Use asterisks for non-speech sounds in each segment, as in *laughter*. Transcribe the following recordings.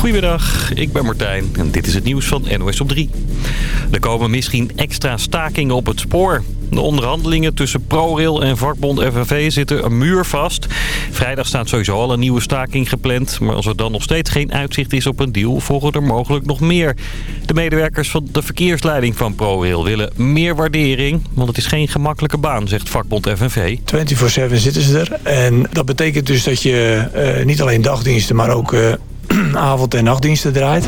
Goedemiddag, ik ben Martijn en dit is het nieuws van NOS op 3. Er komen misschien extra stakingen op het spoor. De onderhandelingen tussen ProRail en vakbond FNV zitten een muur vast. Vrijdag staat sowieso al een nieuwe staking gepland. Maar als er dan nog steeds geen uitzicht is op een deal, volgen er mogelijk nog meer. De medewerkers van de verkeersleiding van ProRail willen meer waardering. Want het is geen gemakkelijke baan, zegt vakbond FNV. 24-7 zitten ze er. En dat betekent dus dat je uh, niet alleen dagdiensten, maar ook... Uh, *clears throat* avond- en nachtdiensten draait.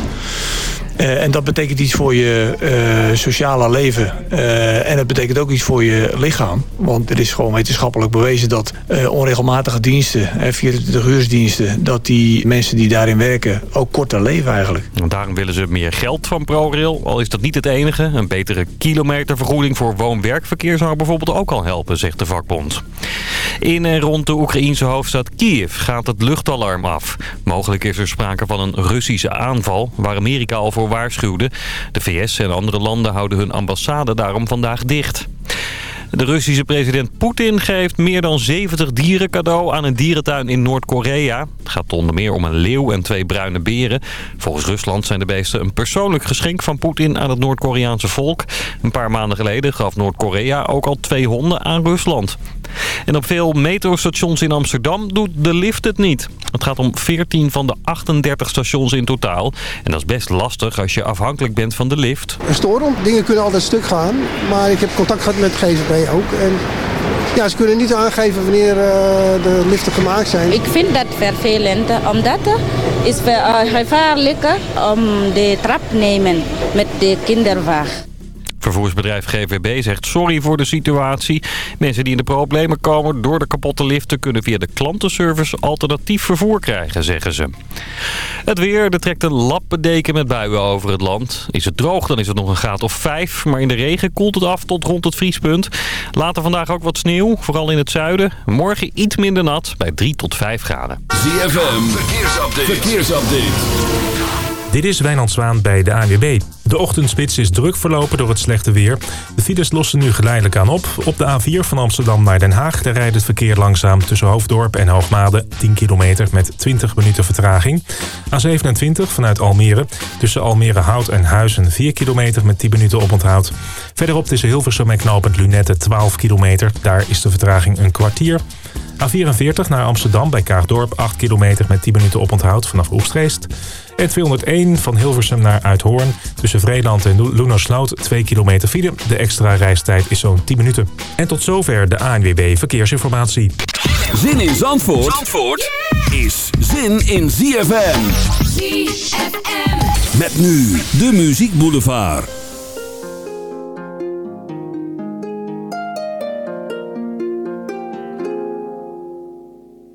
Uh, en dat betekent iets voor je uh, sociale leven. Uh, en het betekent ook iets voor je lichaam. Want er is gewoon wetenschappelijk bewezen dat onregelmatige diensten, 24 uursdiensten, dat die mensen die daarin werken ook korter leven eigenlijk. En daarom willen ze meer geld van ProRail. Al is dat niet het enige. Een betere kilometervergoeding voor woon-werkverkeer zou bijvoorbeeld ook al helpen, zegt de vakbond. In en rond de Oekraïense hoofdstad Kiev gaat het luchtalarm af. Mogelijk is er sprake van een Russische aanval, waar Amerika al voor waarschuwde. De VS en andere landen houden hun ambassade daarom vandaag dicht. De Russische president Poetin geeft meer dan 70 dieren cadeau aan een dierentuin in Noord-Korea. Het gaat onder meer om een leeuw en twee bruine beren. Volgens Rusland zijn de beesten een persoonlijk geschenk van Poetin aan het Noord-Koreaanse volk. Een paar maanden geleden gaf Noord-Korea ook al twee honden aan Rusland. En op veel metrostations in Amsterdam doet de lift het niet. Het gaat om 14 van de 38 stations in totaal. En dat is best lastig als je afhankelijk bent van de lift. Een storm, dingen kunnen altijd stuk gaan. Maar ik heb contact gehad met GVP ook. En ja, ze kunnen niet aangeven wanneer uh, de liften gemaakt zijn. Ik vind dat vervelend, omdat het is gevaarlijker om de trap te nemen met de kinderwagen. Vervoersbedrijf GVB zegt sorry voor de situatie. Mensen die in de problemen komen door de kapotte liften... kunnen via de klantenservice alternatief vervoer krijgen, zeggen ze. Het weer, er trekt een lappendeken met buien over het land. Is het droog, dan is het nog een graad of 5. Maar in de regen koelt het af tot rond het vriespunt. Later vandaag ook wat sneeuw, vooral in het zuiden. Morgen iets minder nat, bij 3 tot 5 graden. ZFM, verkeersupdate. verkeersupdate. Dit is Wijnand Zwaan bij de ANWB. De ochtendspits is druk verlopen door het slechte weer. De files lossen nu geleidelijk aan op. Op de A4 van Amsterdam naar Den Haag... daar rijdt het verkeer langzaam tussen Hoofddorp en Hoogmade... 10 kilometer met 20 minuten vertraging. A27 vanuit Almere. Tussen Almere Hout en Huizen 4 kilometer met 10 minuten oponthoud. Verderop tussen Hilversum en Knopend Lunette 12 kilometer. Daar is de vertraging een kwartier. A44 naar Amsterdam bij Kaagdorp 8 kilometer met 10 minuten oponthoud vanaf Oegstreest. En 201 van Hilversum naar Uithoorn. Tussen Vreeland en Loenersloot 2 kilometer file. De extra reistijd is zo'n 10 minuten. En tot zover de ANWB Verkeersinformatie. Zin in Zandvoort, Zandvoort is zin in ZFM. ZFM. Met nu de Muziek Boulevard.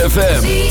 ZFM.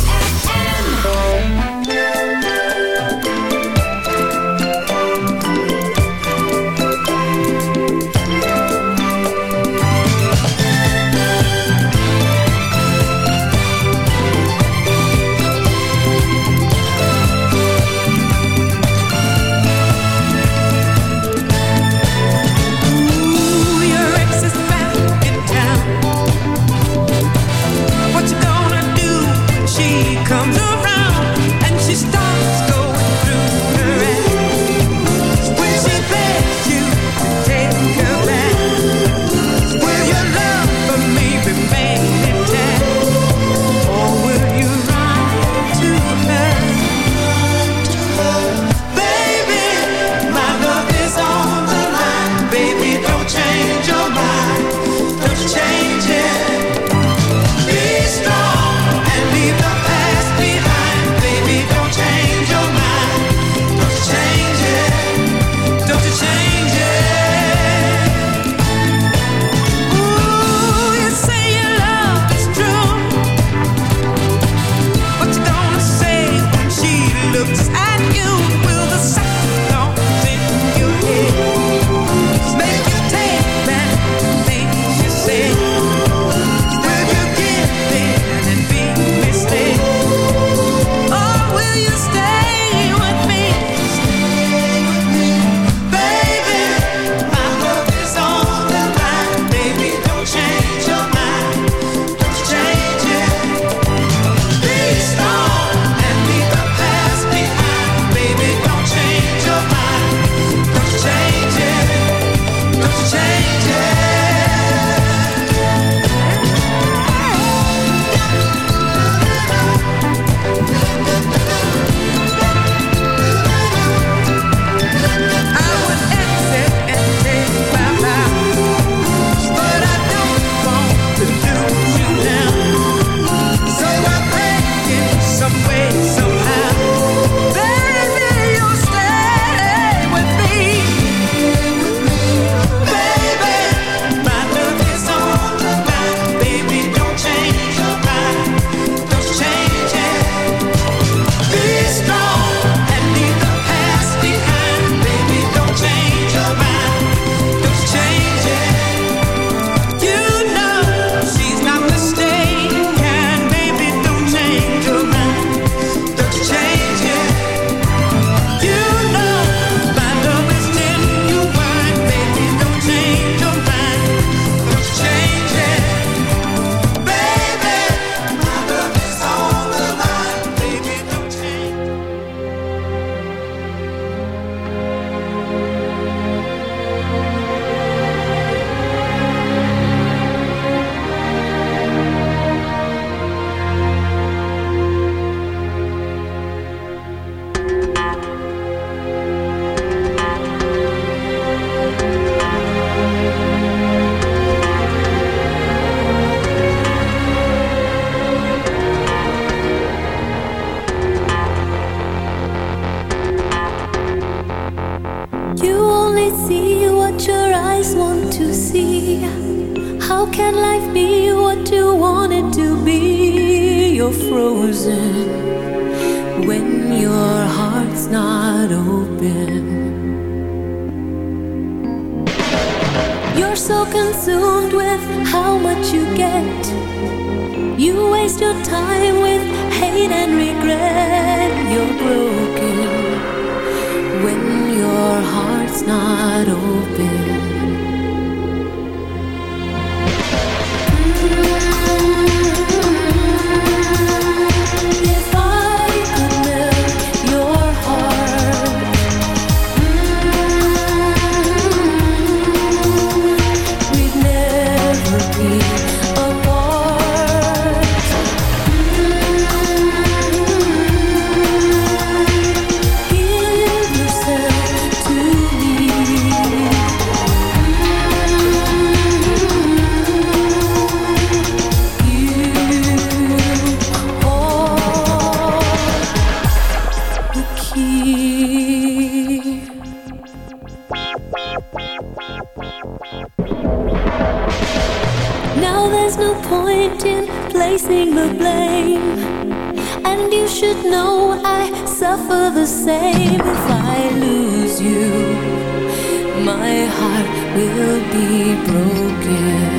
will be broken.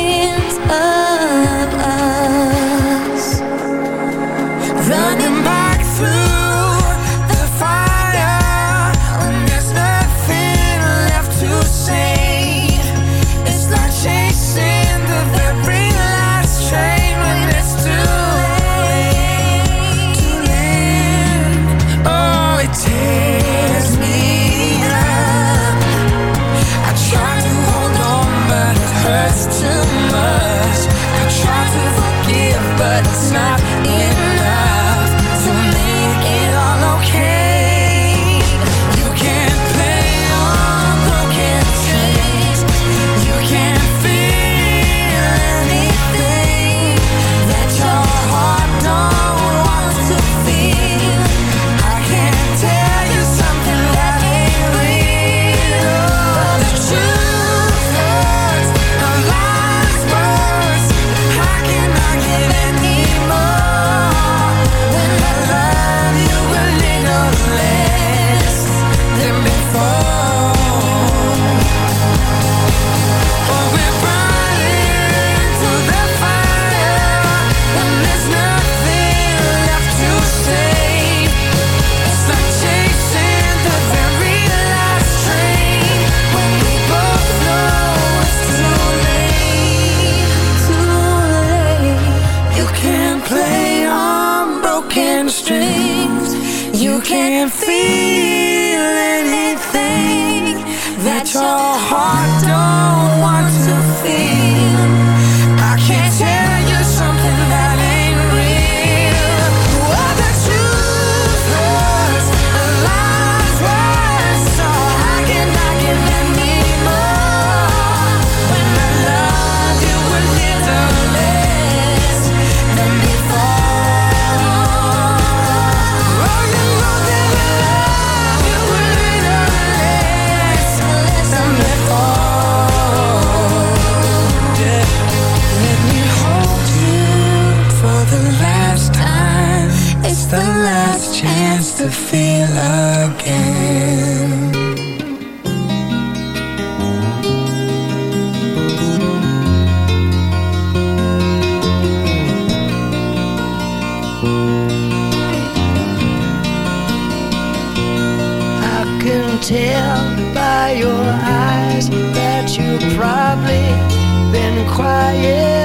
I can tell by your eyes that you've probably been quiet.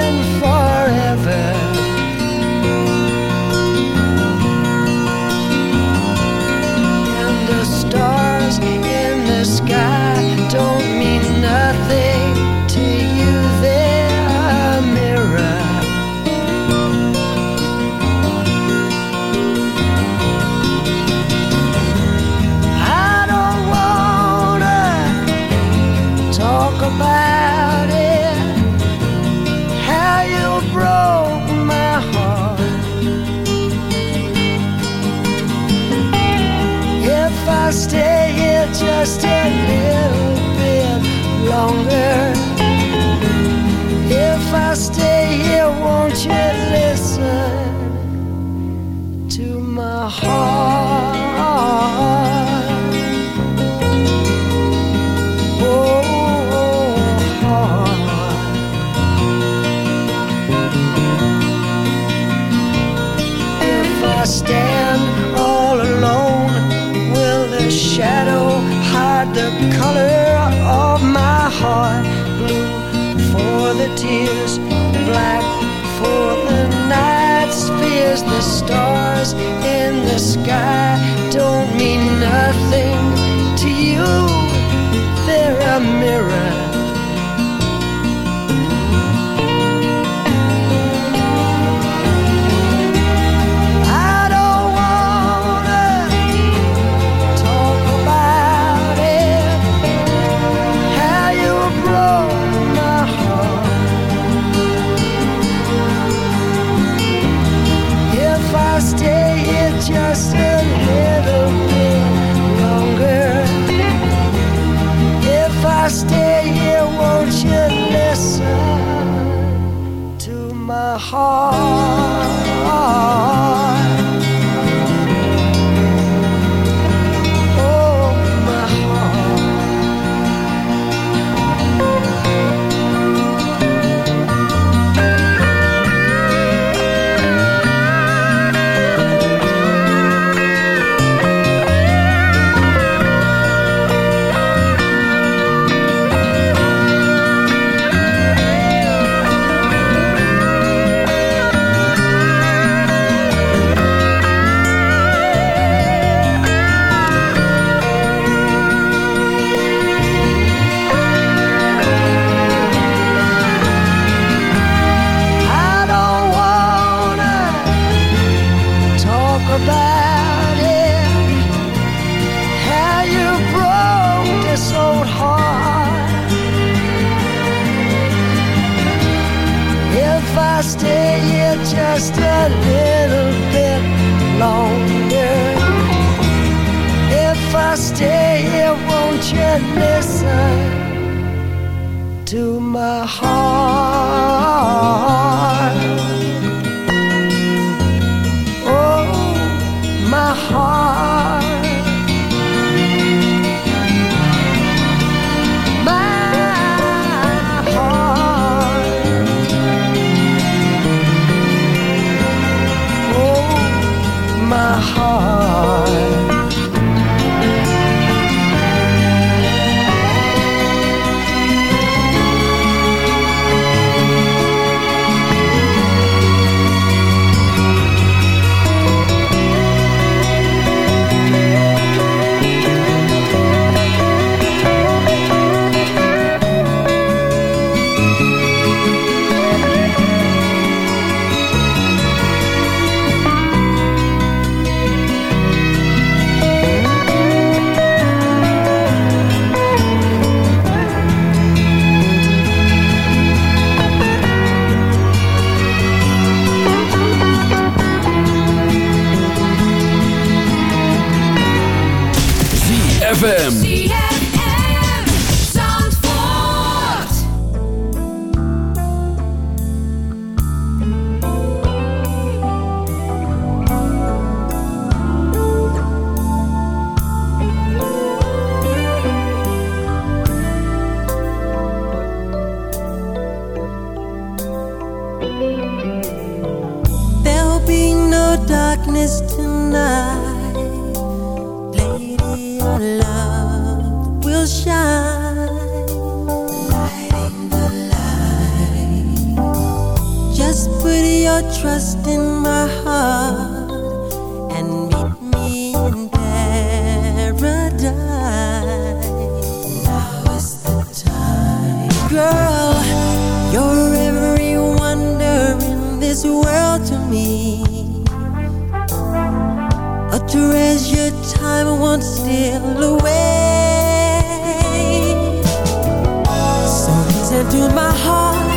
into my heart.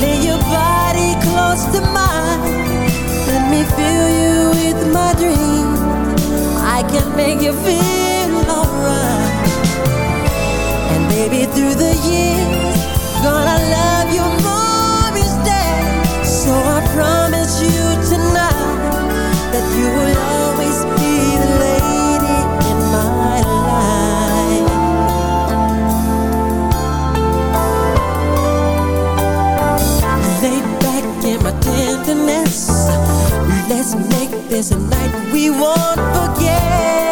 Lay your body close to mine. Let me fill you with my dreams. I can make you feel alright. And baby, through the years, gonna love you more each day. So there's a light we won't forget.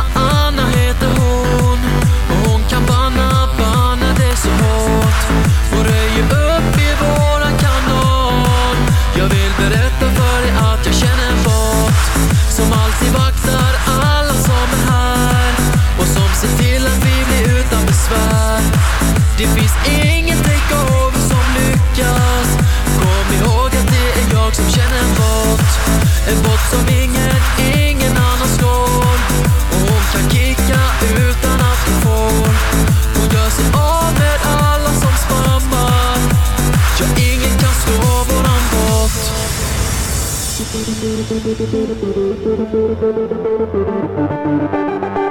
Ah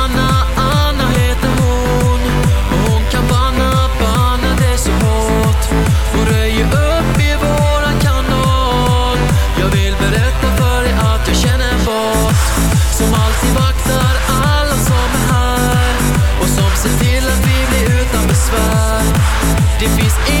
the peace